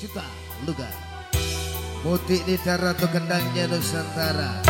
juta Luga Mutik darat ratu kendangnya Nusantara.